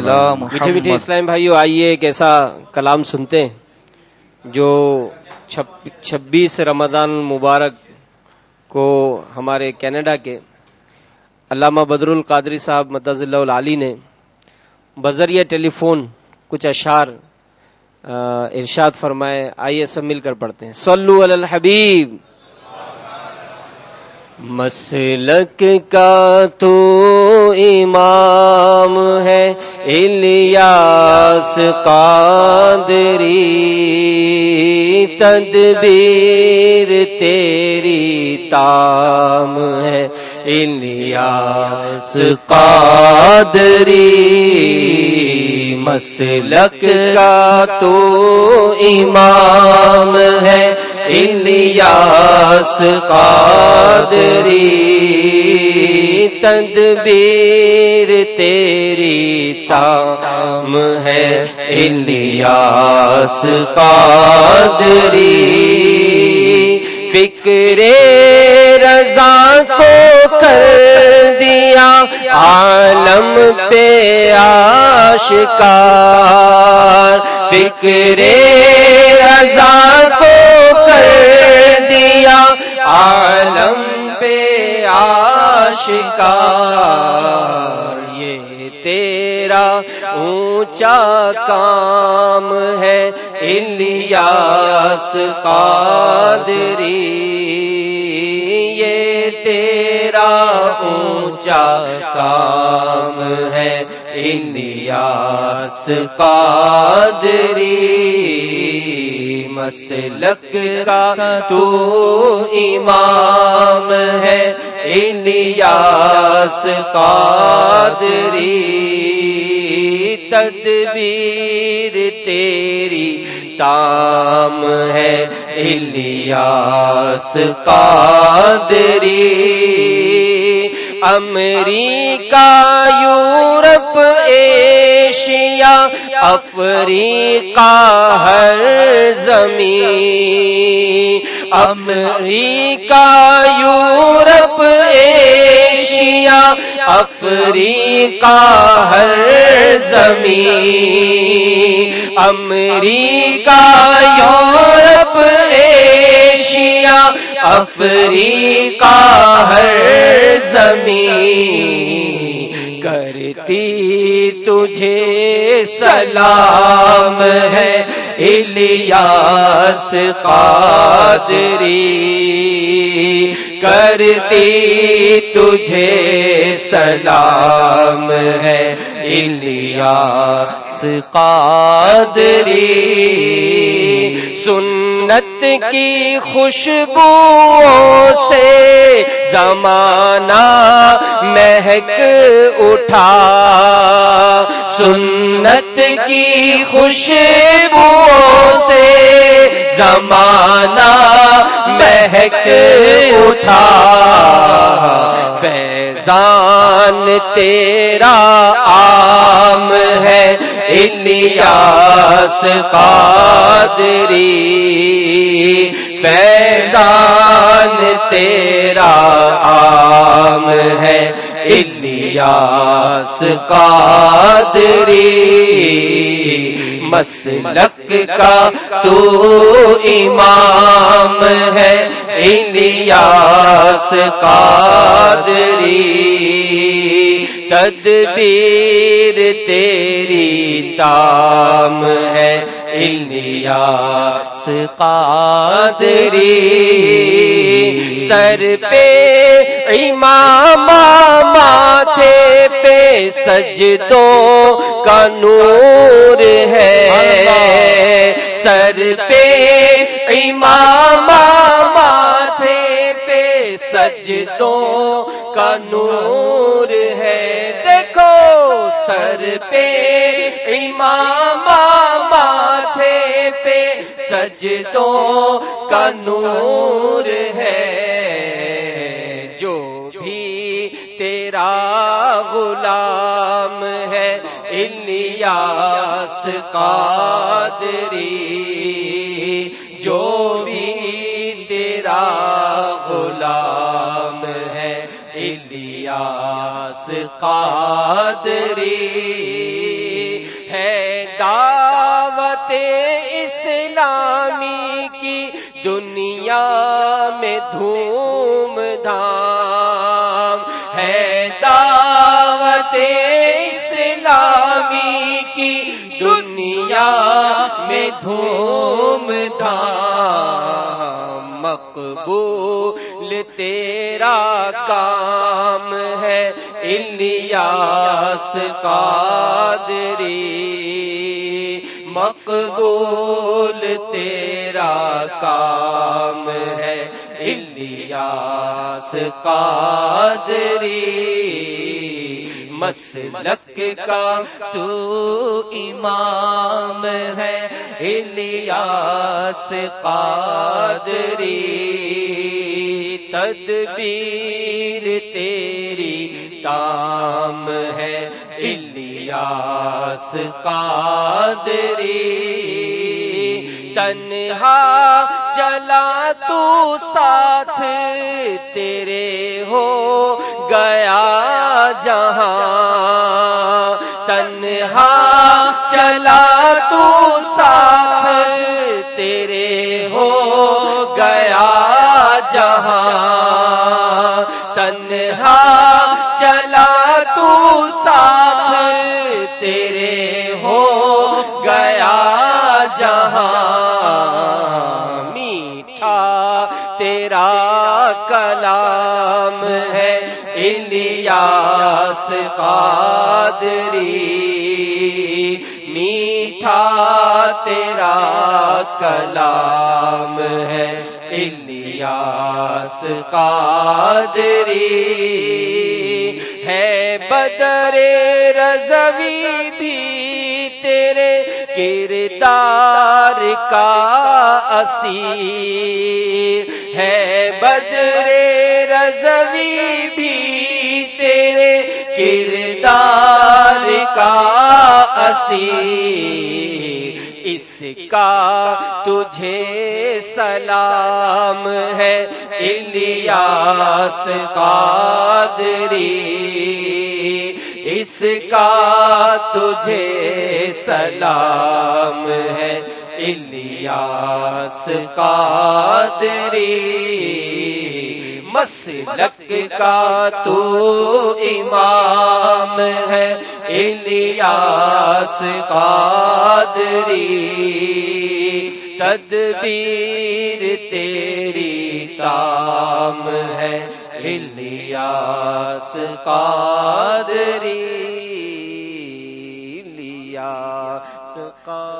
میٹھے میٹھے اسلام بھائیو آئیے ایک ایسا کلام سنتے ہیں جو چھبیس رمضان مبارک کو ہمارے کینیڈا کے علامہ بدر القادری صاحب مدض اللہ العلی نے بذریعہ ٹیلی فون کچھ اشعار ارشاد فرمائے۔ آئیے سب مل کر پڑھتے ہیں۔ صلو علی الحبیب۔ مسلک کا تو امام ہے الیاس قادری، تدبیر تیری تام ہے الیاس قادری، مسلک کا تو امام ہے الیاس قادری۔ تدبیر تیری تام ہے الیاس قادری۔ فکر رضا کو کر دیا عالم پہ آشکار۔ فکر رضا کو کر دیا عالم آشکار، یہ تیرا اونچا کام ہے، الیاس قادری، یہ تیرا اونچا کام ہے، الیاس قادری، مسلک کا تو امام ہے۔ الیاس قادری تدبیر تیری تام ہے الیاس قادری۔ امریکہ یورپ ایشیا افریقہ ہر زمین امریکہ یورپ، ایشیا، افریقہ ہر زمین، امریکہ، یورپ، ایشیا، افریقہ ہر زمین۔ کرتی تجھے سلام ہے الیاس قادری کرتی تجھے سلام ہے الیاس قادری سنت کی خوشبو سے زمانہ مہک اٹھا۔ سنت کی خوشبو سے زمانہ مہک اٹھا۔ فیضان تیرا عام ہے، الیاس قادری۔ فیضان تیرا عام ہے، الیاس قادری۔ مسلک کا تو امام ہے الیاس قادری۔ تدبیر تیری تام ہے الیاس قادری۔ سر پہ امام پہ سجدوں کا نور ہے۔ سر پہ امام ماتھے پہ سجدوں کا نور ہے۔ دیکھو سر پہ امام ماتھے پہ سجدوں کا نور ہے۔ غلام ہے الیاس قادری، جو بھی تیرا غلام ہے الیاس قادری۔ اسلامی کی دنیا میں دھوم دھام۔ دھوم دھام مقبول تیرا کام ہے الیاس قادری۔ مقبول تیرا کام ہے الیاس قادری۔ مسلک کا تو امام ہے الیاس قادری۔ تدبیر تیری تام ہے الیاس قادری۔ تنہا چلا تو ساتھ تیرے ہو گیا۔ جہاں تنہا چلا تو ساتھ تیرے ہو گیا جہاں کلام ہے الیاس قادری۔ میٹھا تیرا کلام ہے الیاس قادری۔ ہے بدر رضوی بھی تیرے کردار کا اسیر ہے بدر رضوی بھی تیرے کردار کا اسیر اس کا تجھے سلام ہے الیاس قادری اس کا تجھے سلام ہے، الیاس قادری۔ مسلک کا تو امام ہے، الیاس قادری۔ تدبیر تیری تام ہے الیاس قادری الیاس قادری